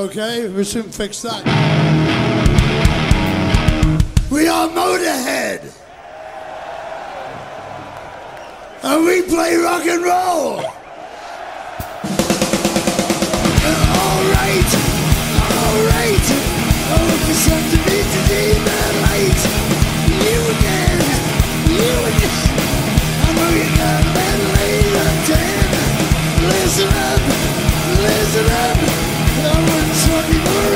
Okay, we soon fix that. We are Motorhead. And we play rock and roll. Alright, alright. Oh, if it's up to me the demolize you again, you again. I know you got that later, Dan. Listen up, listen up.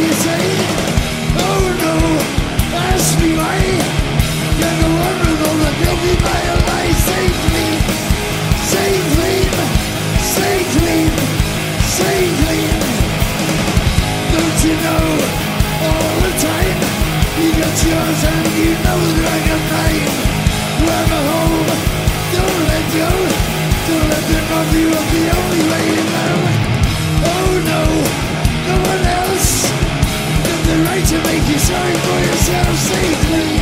you say? Make you designed for yourself safely.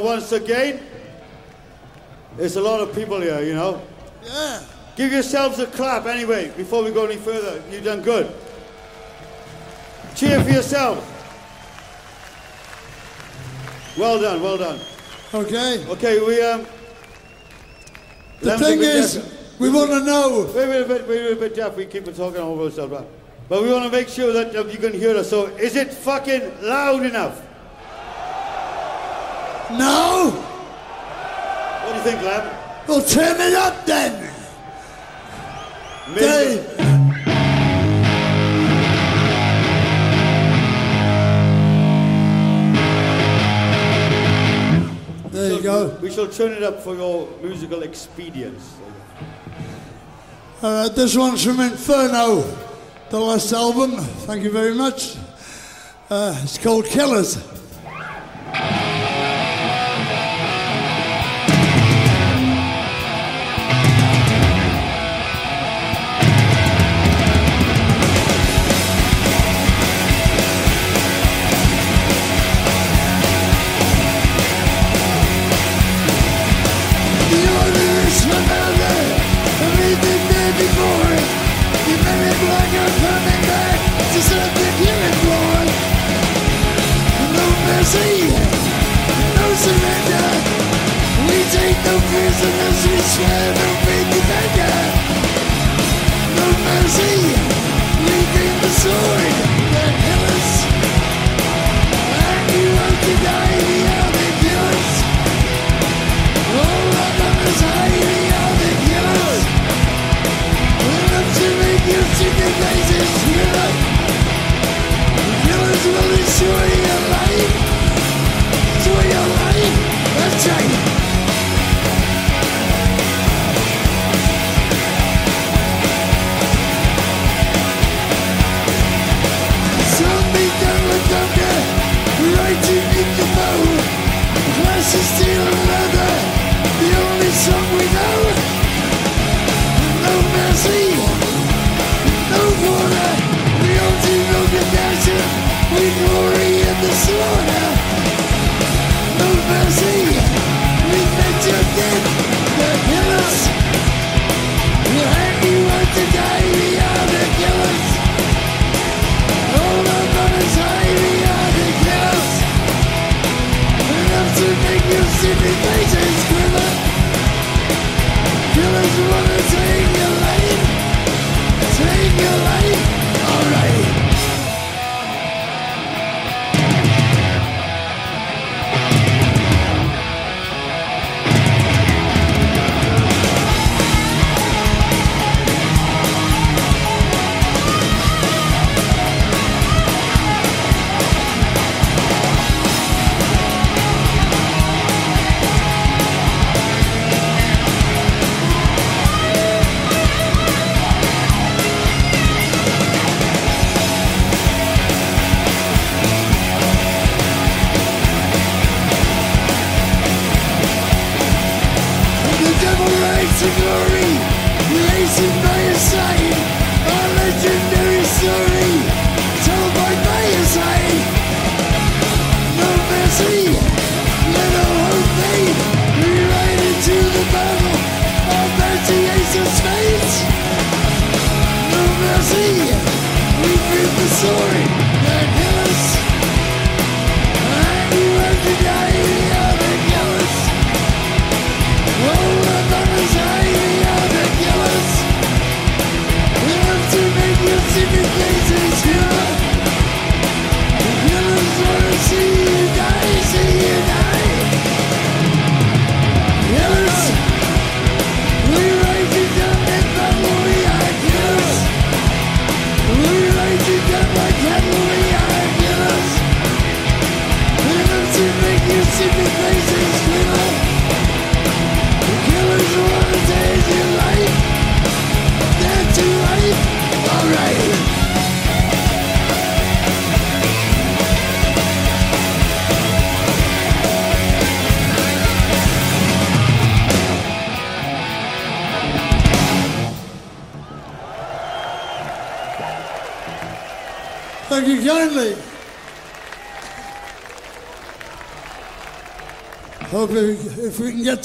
once again. There's a lot of people here, you know. Yeah. Give yourselves a clap anyway, before we go any further. You've done good. Cheer for yourself. Well done, well done. Okay. Okay, we um The thing is, deaf. we want to know. Wait, wait a bit, wait a bit deaf. We keep talking over ourselves, right? But we want to make sure that you can hear us. So, is it fucking loud enough? No! What do you think, lad? Well, turn it up then! There you go. We shall turn it up for your musical expedience. All right, this one's from Inferno, the last album. Thank you very much. Uh, it's called Killers.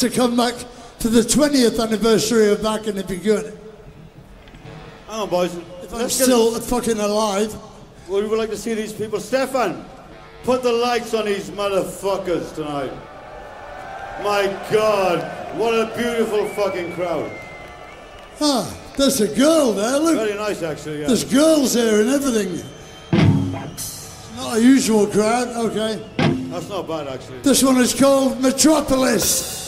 to come back for the 20th anniversary of that going to be good? Hang on, boys. If I'm still fucking alive. Well, we would like to see these people. Stefan, put the lights on these motherfuckers tonight. My God, what a beautiful fucking crowd. Ah, there's a girl there, look. Very nice, actually, yeah. There's girls here and everything. It's not a usual crowd, okay. That's not bad, actually. This one is called Metropolis.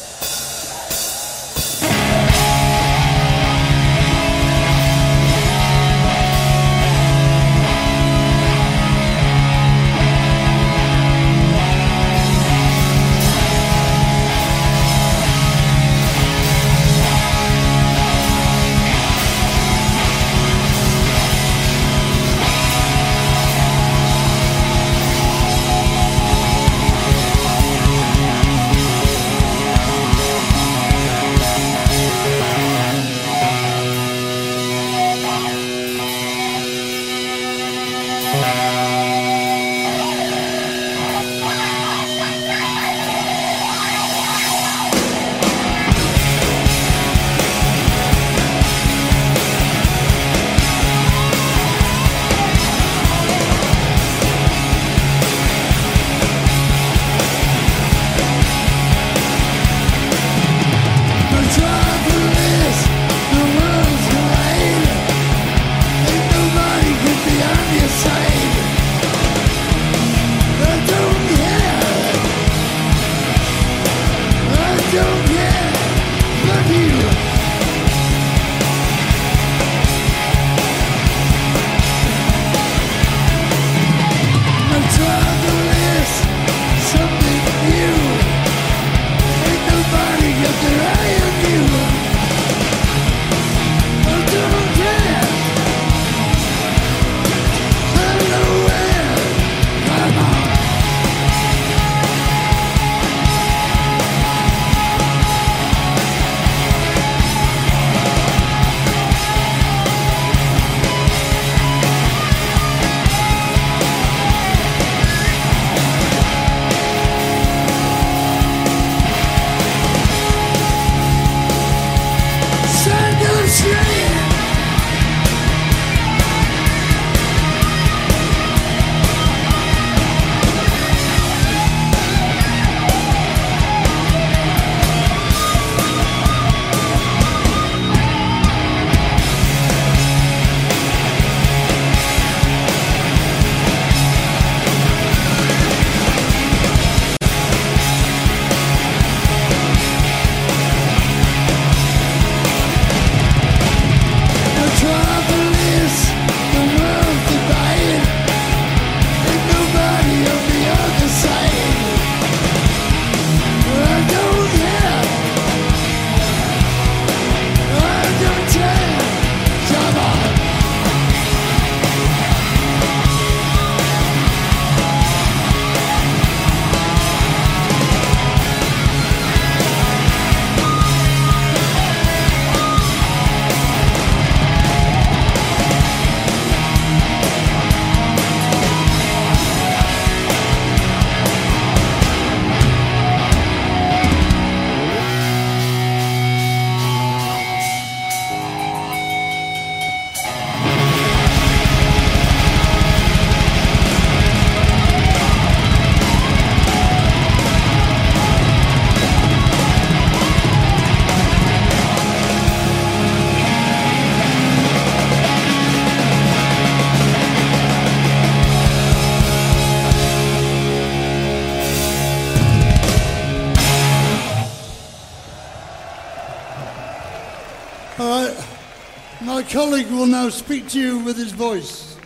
Now speak to you with his voice.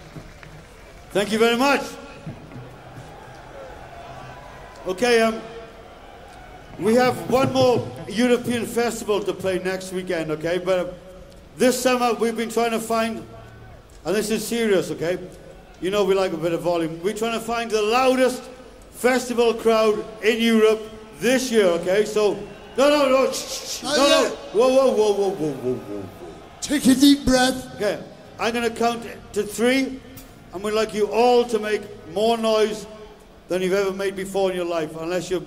Thank you very much. Okay, um, we have one more European festival to play next weekend, okay? But uh, this summer we've been trying to find, and this is serious, okay? You know we like a bit of volume. We're trying to find the loudest festival crowd in Europe this year, okay? So, no, no, no, shh, shh, no, no. Whoa, whoa, whoa, whoa, whoa, whoa, whoa. Take a deep breath. Okay, I'm going to count to three, and we'd like you all to make more noise than you've ever made before in your life, unless you're,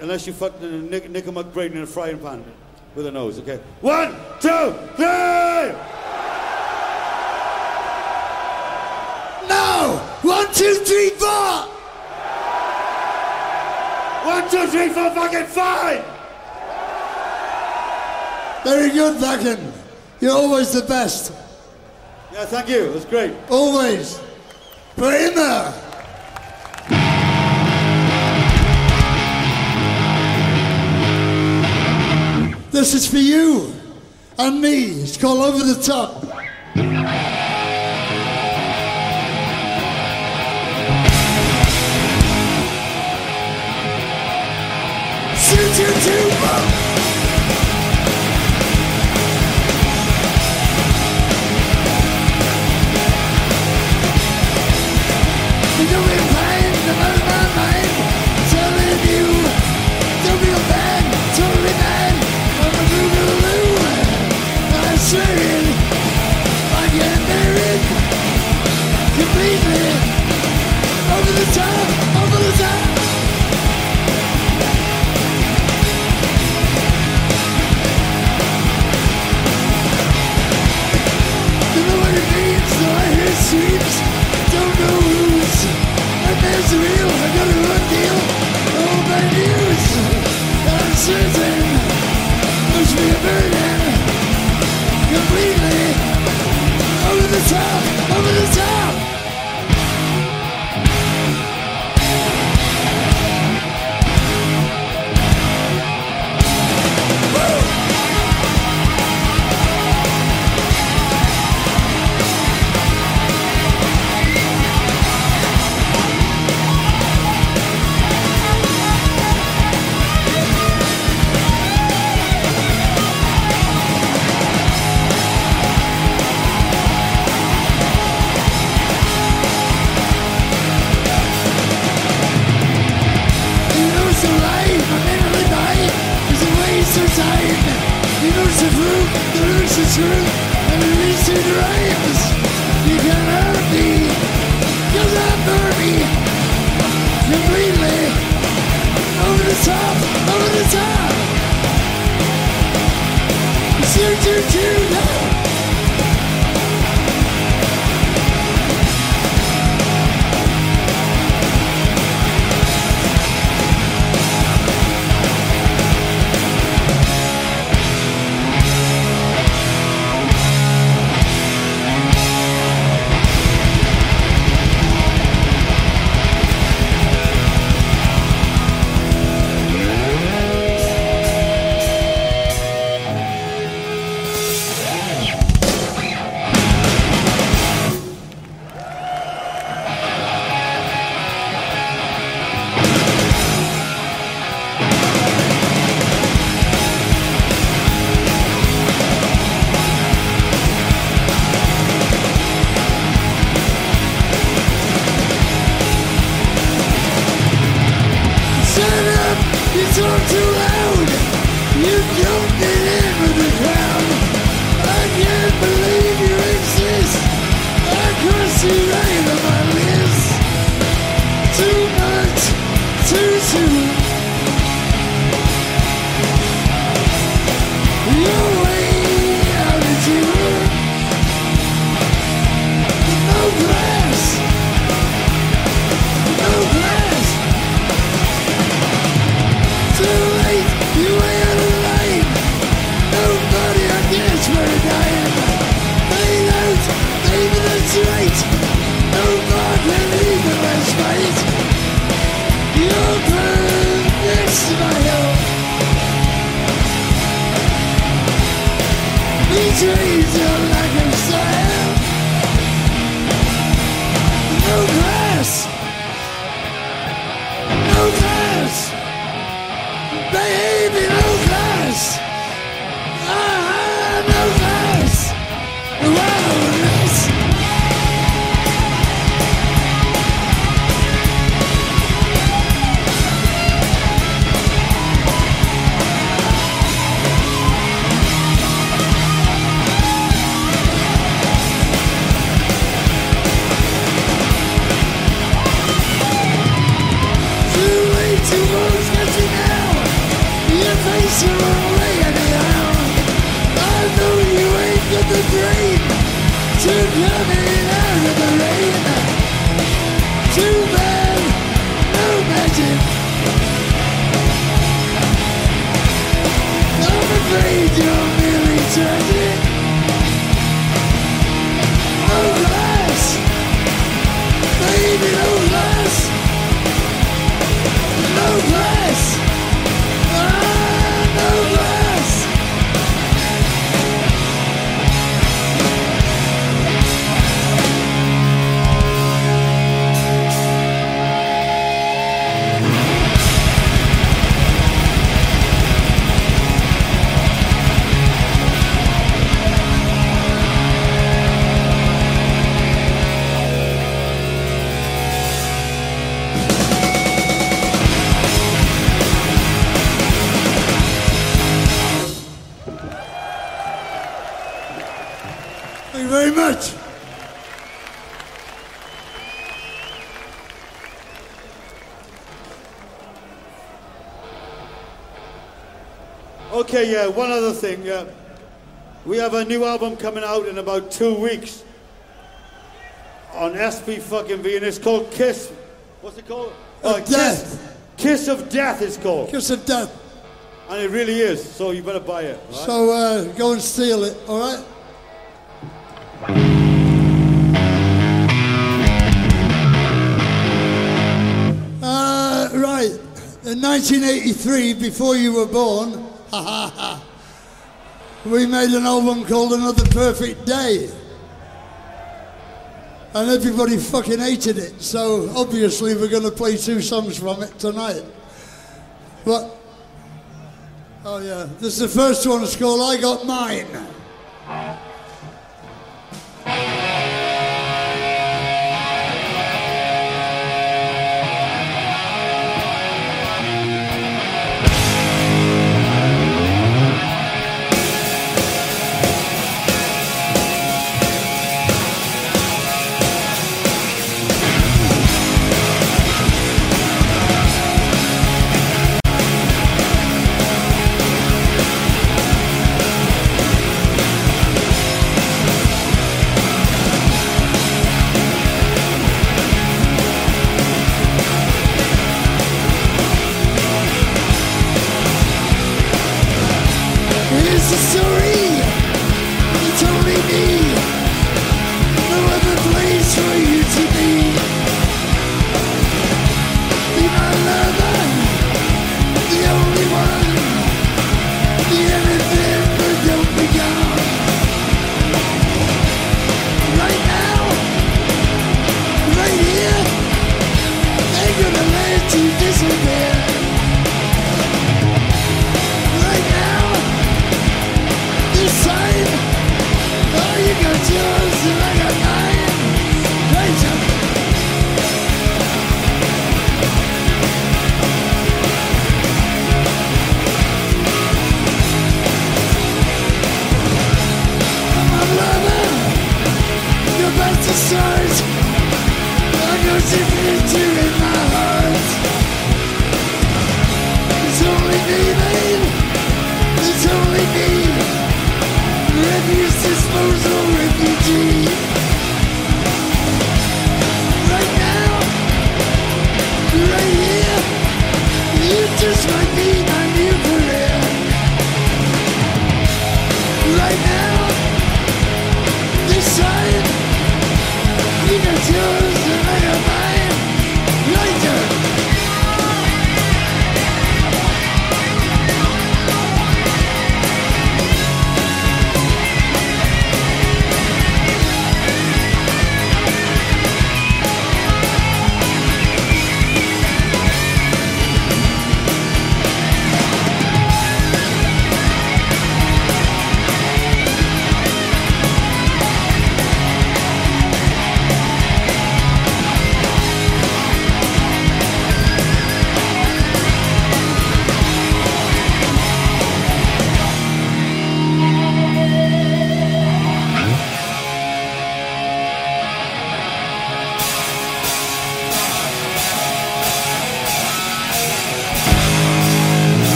unless you fucked in a nick, nickamuck brain in a frying pan with a nose, okay? One, two, three! No! One, two, three, four! One, two, three, four, fucking five! Very good, fucking. You're always the best. Yeah, thank you. It was great. Always. Put in there. This is for you and me. It's called Over the Top. Shoot, choo choo! seems don't know who's the real I gotta thing. Yeah. We have a new album coming out in about two weeks on SP fucking V, and it's called Kiss. What's it called? Uh, Death. Kiss, Kiss of Death is called. Kiss of death. And it really is, so you better buy it. right? So uh, go and steal it, all right? Uh, right. In 1983, before you were born, ha ha ha, we made an album called Another Perfect Day. And everybody fucking hated it, so obviously we're going to play two songs from it tonight. But Oh yeah, this is the first one. It's called "I Got Mine."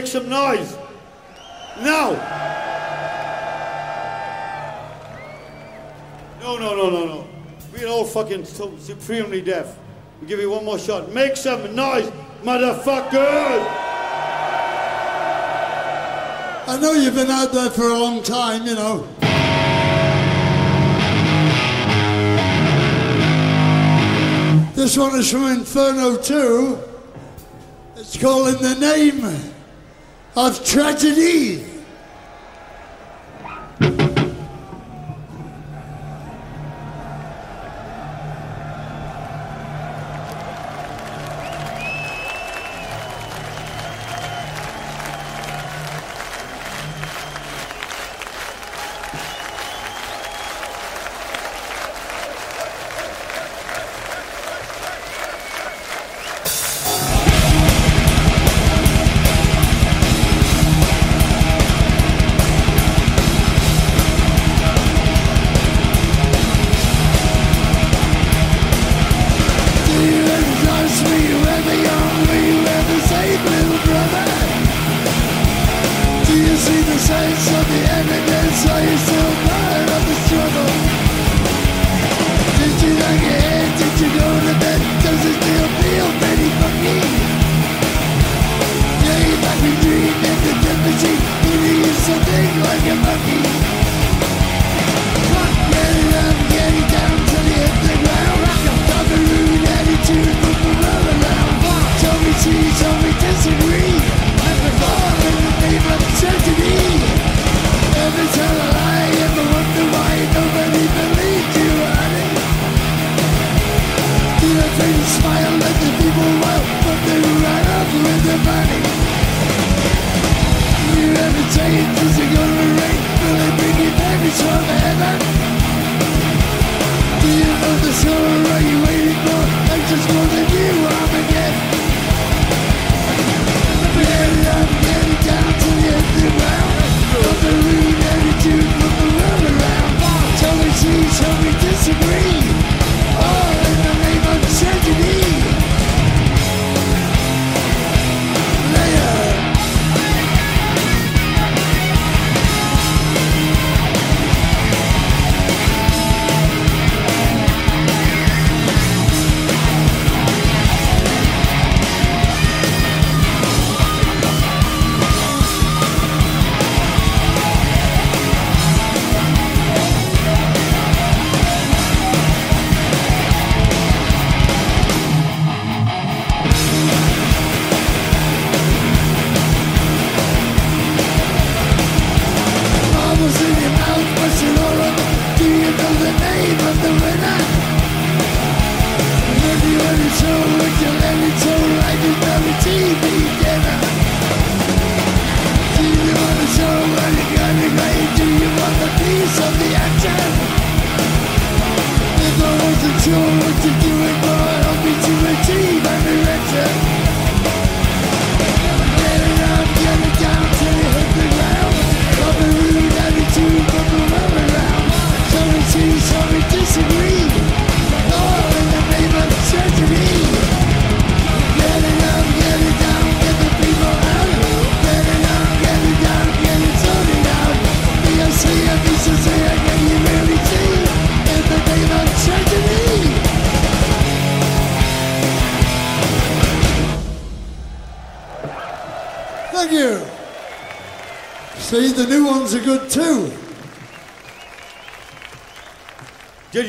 make some noise. Now. No, no, no, no, no. We're all fucking so supremely deaf. We'll give you one more shot. Make some noise, motherfuckers! I know you've been out there for a long time, you know. This one is from Inferno 2. It's called In the Name of tragedy.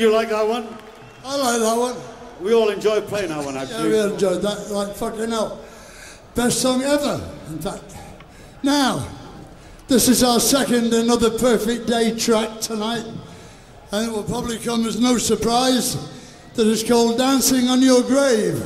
you like that one? I like that one. We all enjoy playing that one, actually. Yeah, we enjoyed that. Like fucking hell. Best song ever, in fact. Now, this is our second Another Perfect Day track tonight. And it will probably come as no surprise that it's called Dancing on Your Grave.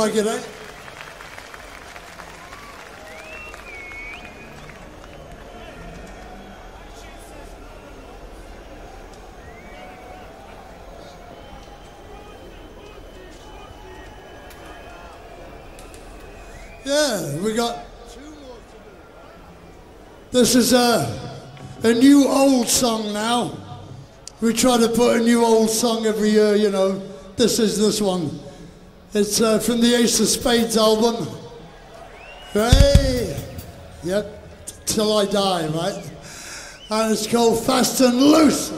I get a... Yeah, we got. This is a, a new old song now. We try to put a new old song every year, you know. This is this one. It's uh, from the Ace of Spades album. Hey! Yep, till I die, right? And it's called Fast and Loose.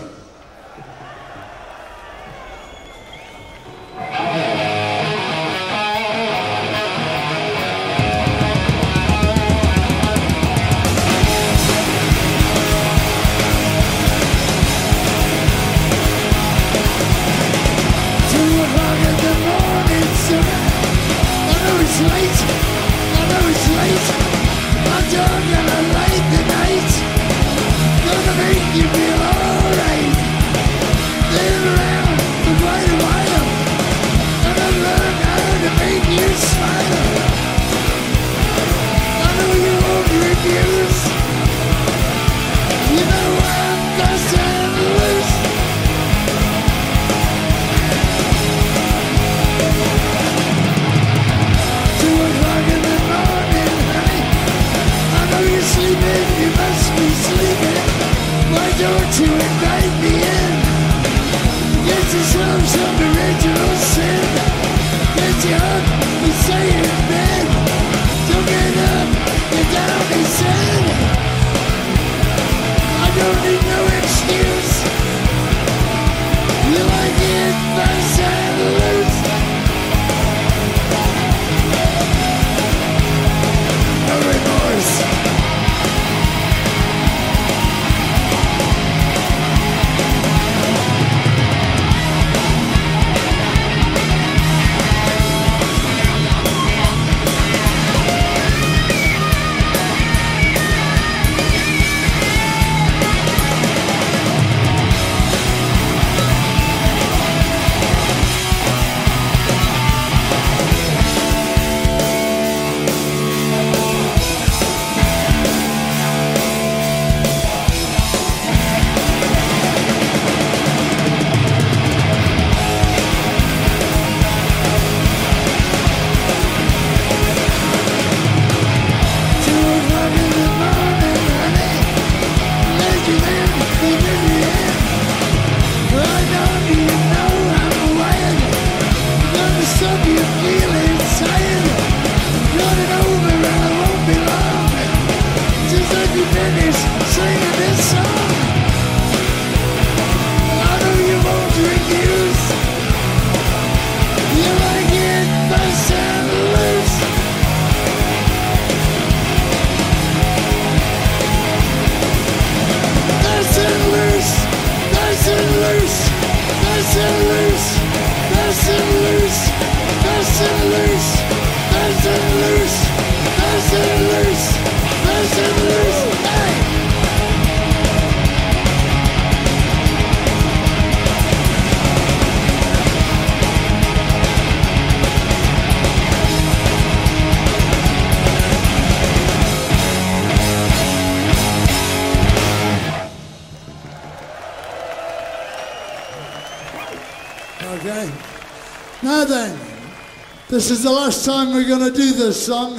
This is the last time we're going to do this song,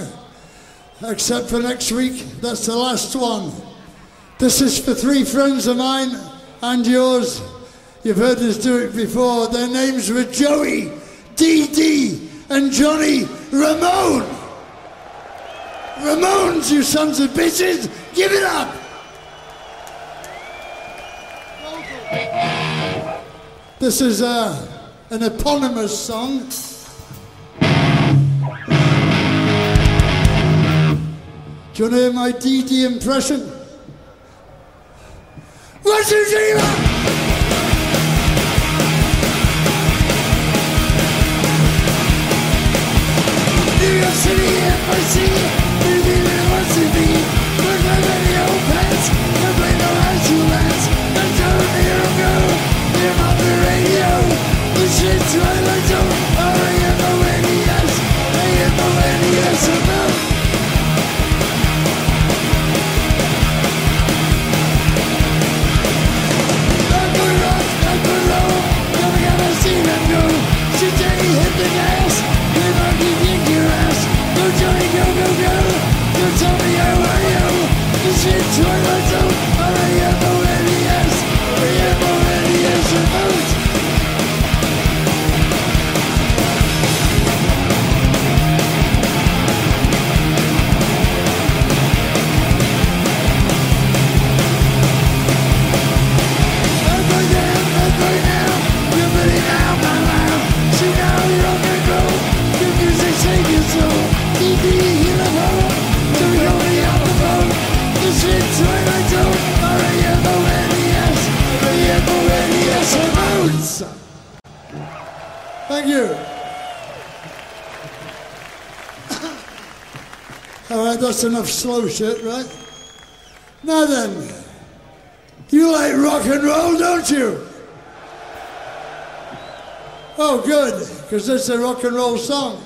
except for next week. That's the last one. This is for three friends of mine and yours. You've heard us do it before. Their names were Joey, Dee Dee, and Johnny Ramone. Ramones, you sons of bitches, give it up! This is a, an eponymous song. Do you know my Dee impression? What's? New York City, NYC, maybe there wants to be. Like any old pants, and play no high school lads. And don't hear 'em go, hear 'em on the radio. The shit Twilight Thank you. All right, that's enough slow shit, right? Now then, you like rock and roll, don't you? Oh, good, because it's a rock and roll song.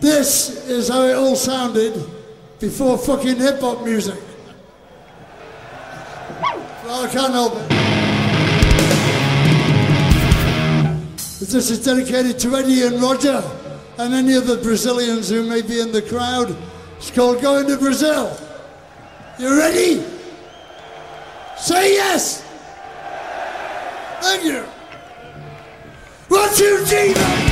This is how it all sounded before fucking hip hop music. Well, I can't help it. This is dedicated to Eddie and Roger and any of the Brazilians who may be in the crowd. It's called Going to Brazil. You ready? Say yes! Thank you! One, two, three,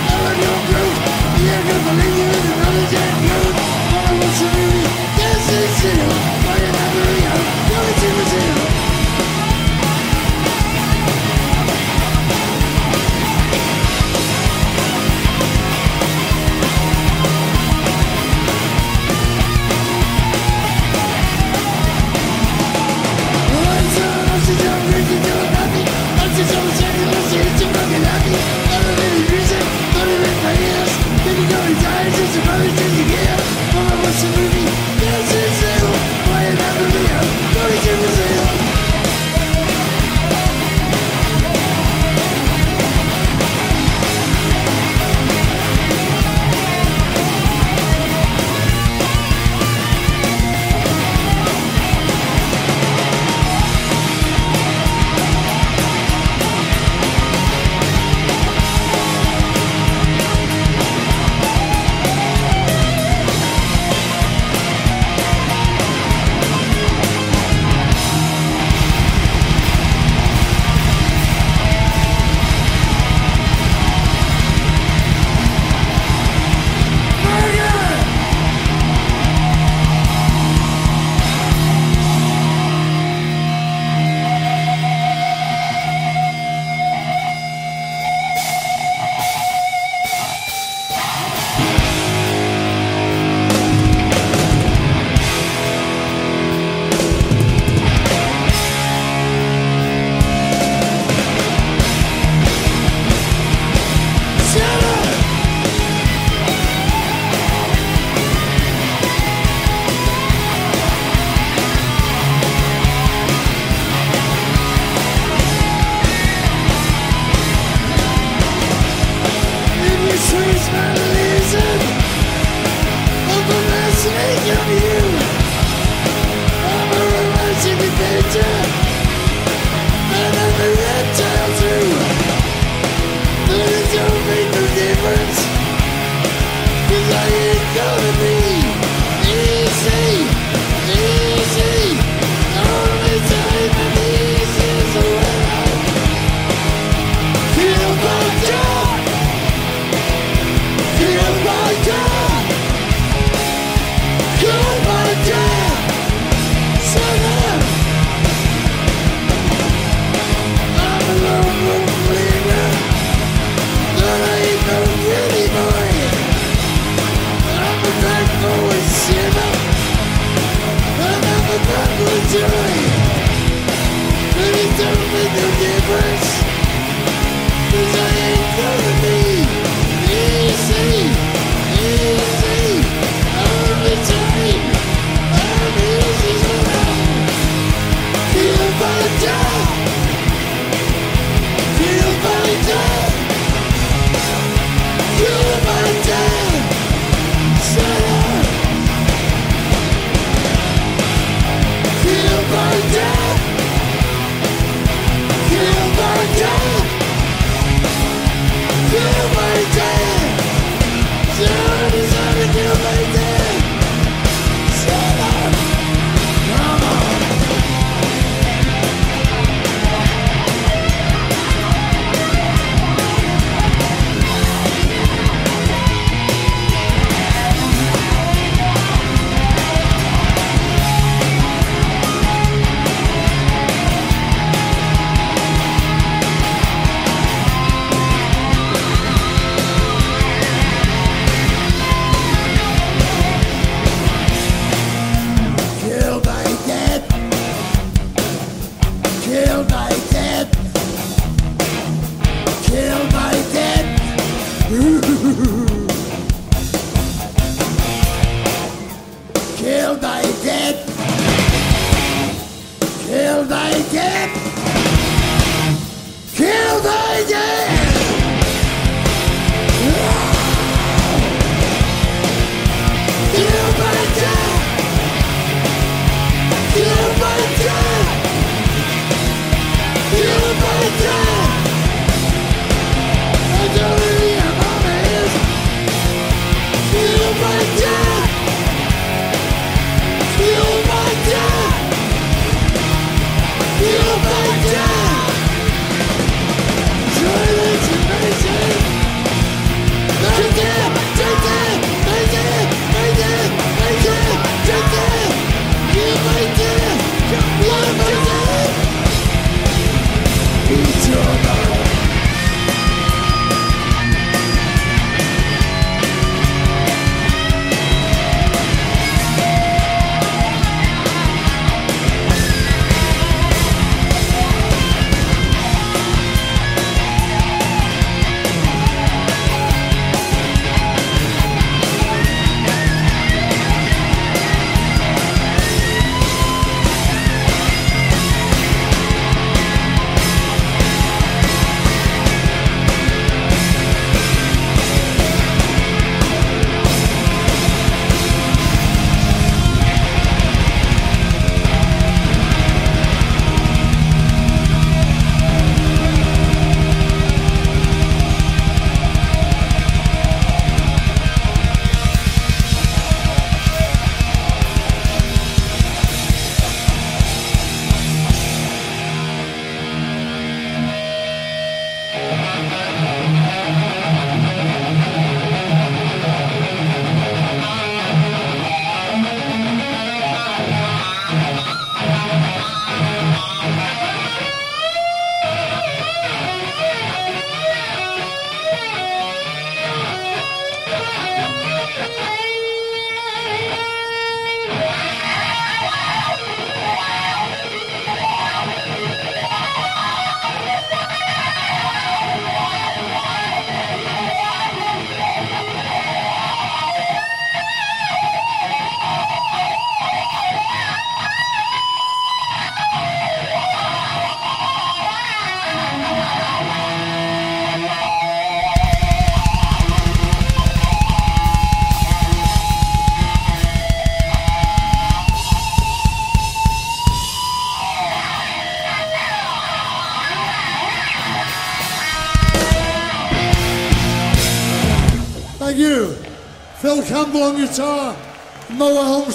dance in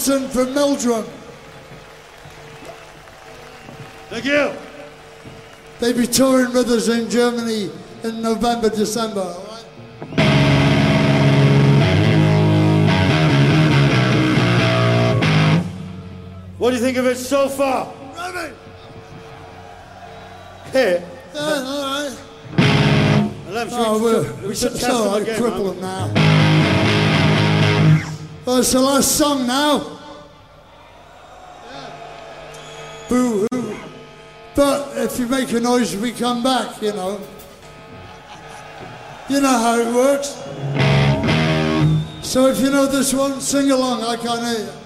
Moa Holmsten from Meldrum. Thank you. They'll be touring with us in Germany in November, December. What do you think of it so far? Hey, Yeah, all right. Should Oh, we, we're, should, we should test so them again, cripple man. them now. Oh, it's the last song now. Boo hoo. But if you make a noise, we come back, you know. You know how it works. So if you know this one, sing along. I can't hear you.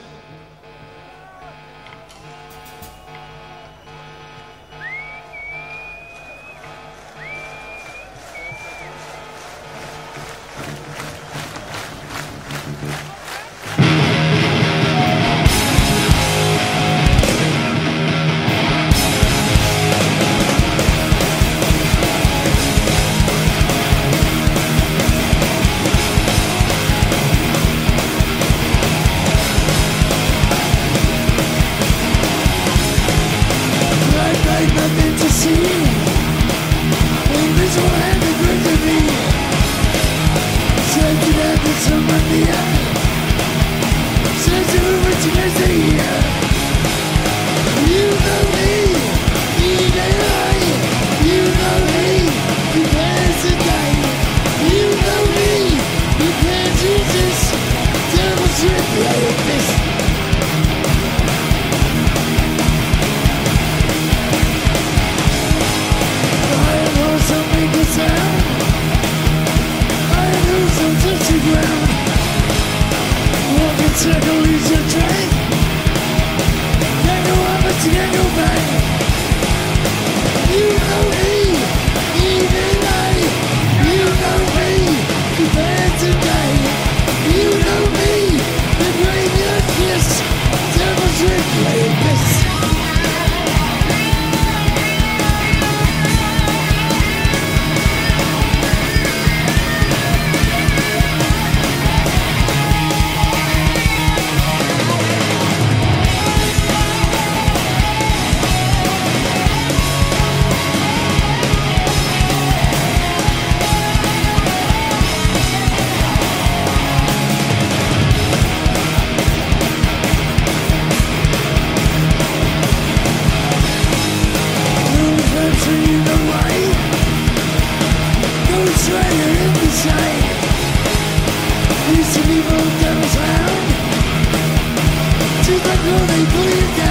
do they believe that?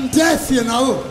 I'm you know.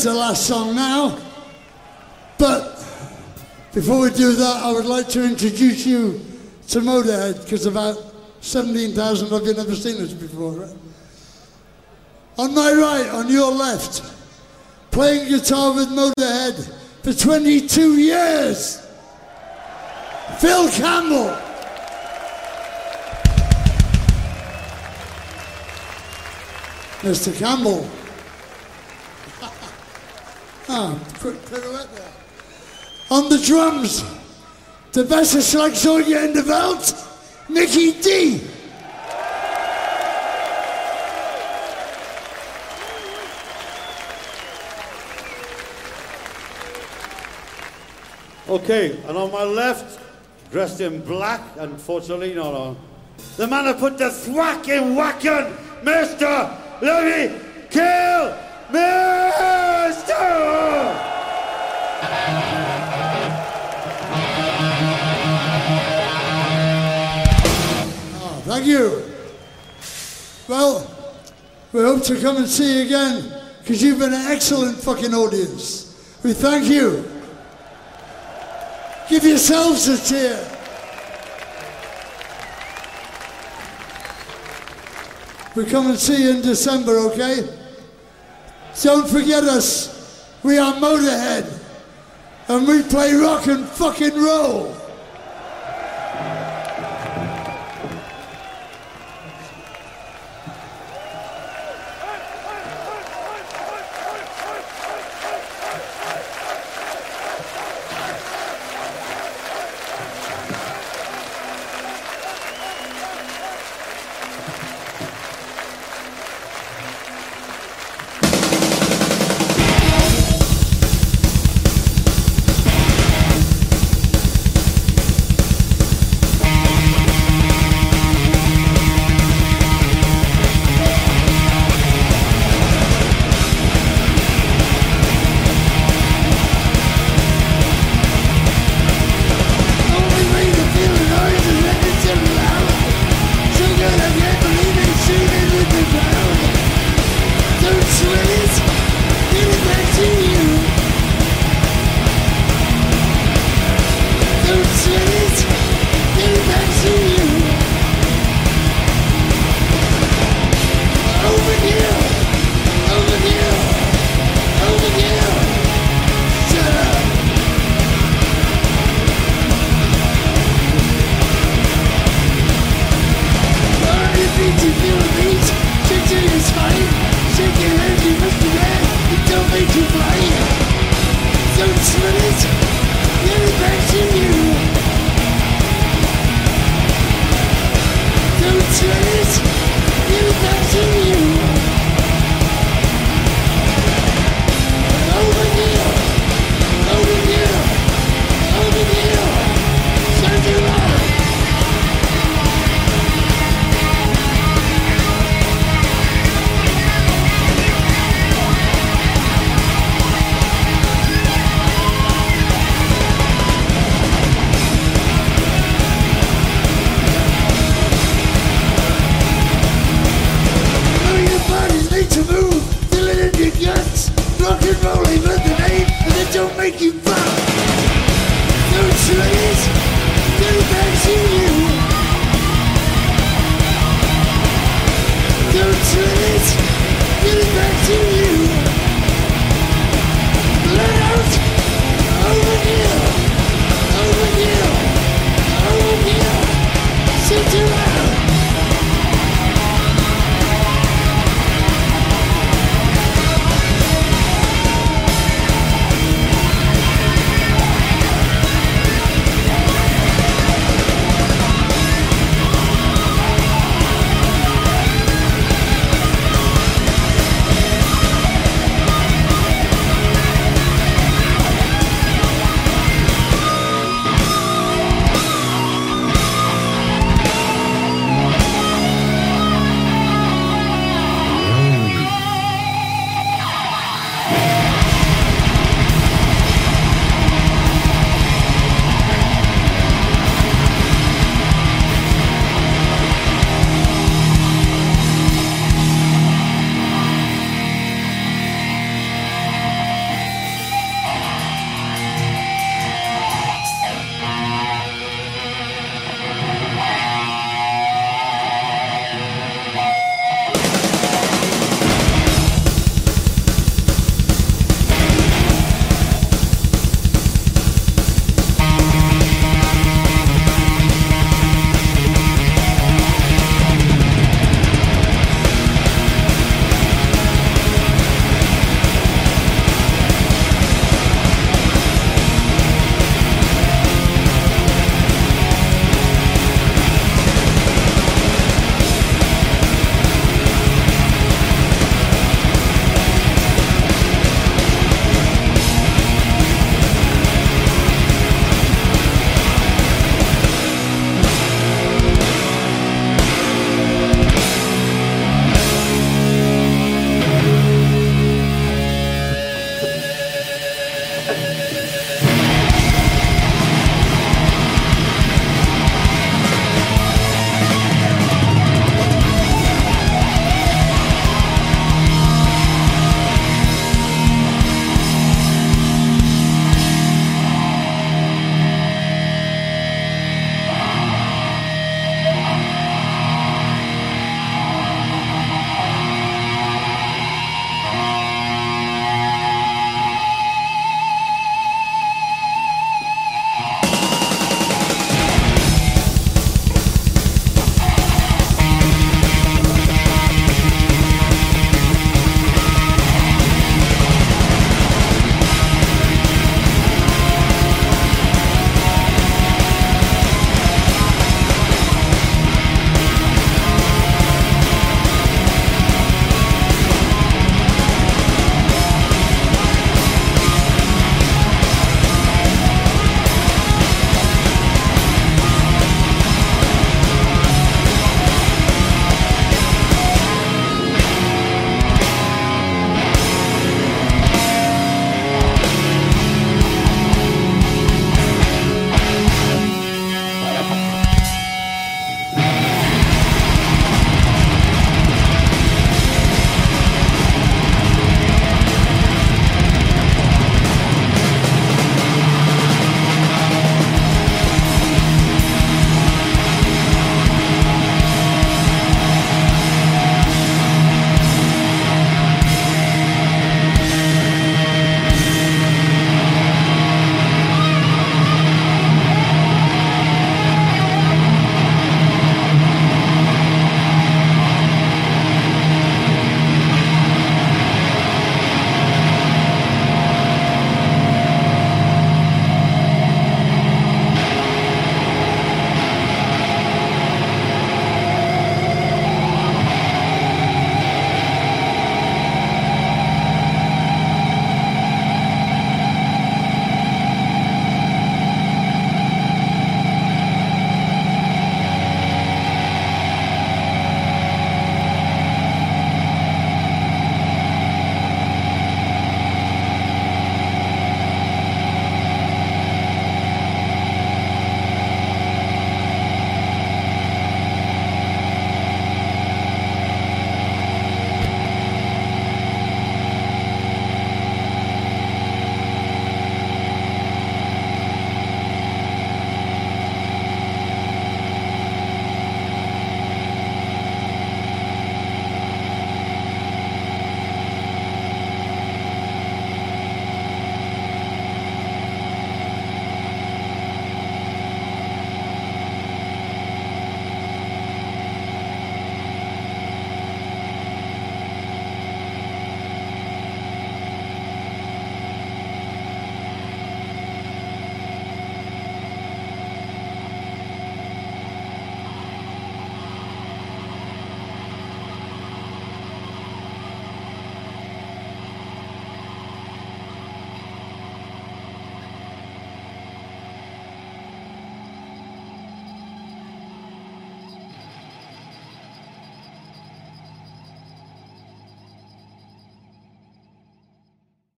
Is the last song now, but before we do that, I would like to introduce you to Motorhead because about 17,000 of you never seen this before, right? On my right, on your left, playing guitar with Motorhead for 22 years, Phil Campbell. Mr. Campbell. Ah. On the drums, the beste Schlagzeuger in the Welt, Mikkey Dee. Okay, and on my left, dressed in black, unfortunately, not on. The man who put the thwack in whacking, Mr. Louis Kill! Oh, thank you. Well, we hope to come and see you again because you've been an excellent fucking audience. We thank you. Give yourselves a cheer. We come and see you in December, okay? Don't forget us. We are Motorhead. and we play rock and fucking roll.